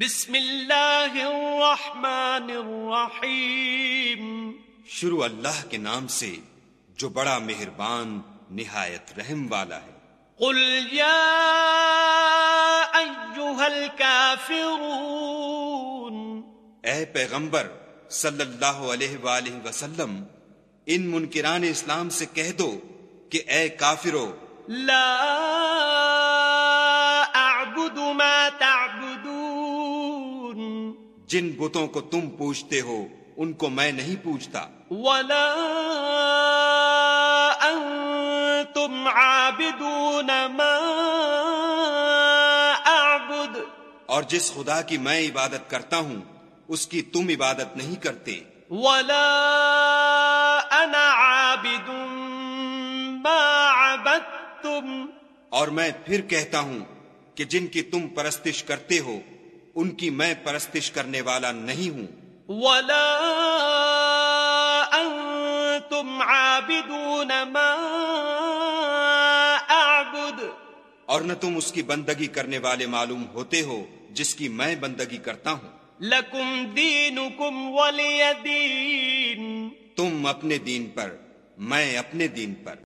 بسم اللہ الرحمن الرحیم۔ شروع اللہ کے نام سے جو بڑا مہربان نہایت رحم والا ہے۔ قل یا ایوہا الكافرون اے پیغمبر صلی اللہ علیہ وآلہ وسلم ان منکران اسلام سے کہہ دو کہ اے کافرو لا اعبد ما تعبدون جن بتوں کو تم پوچھتے ہو ان کو میں نہیں پوچھتا۔ ولا انتم عابدون ما اعبد اور جس خدا کی میں عبادت کرتا ہوں اس کی تم عبادت نہیں کرتے۔ ولا انا عابد ما عبدتم۔ اور میں پھر کہتا ہوں کہ جن کی تم پرستش کرتے ہو ان کی میں پرستش کرنے والا نہیں ہوں۔ ولا انتم عابدون ما اعبد اور نہ تم اس کی بندگی کرنے والے معلوم ہوتے ہو جس کی میں بندگی کرتا ہوں۔ لکم دینکم ولی دین تم اپنے دین پر میں اپنے دین پر۔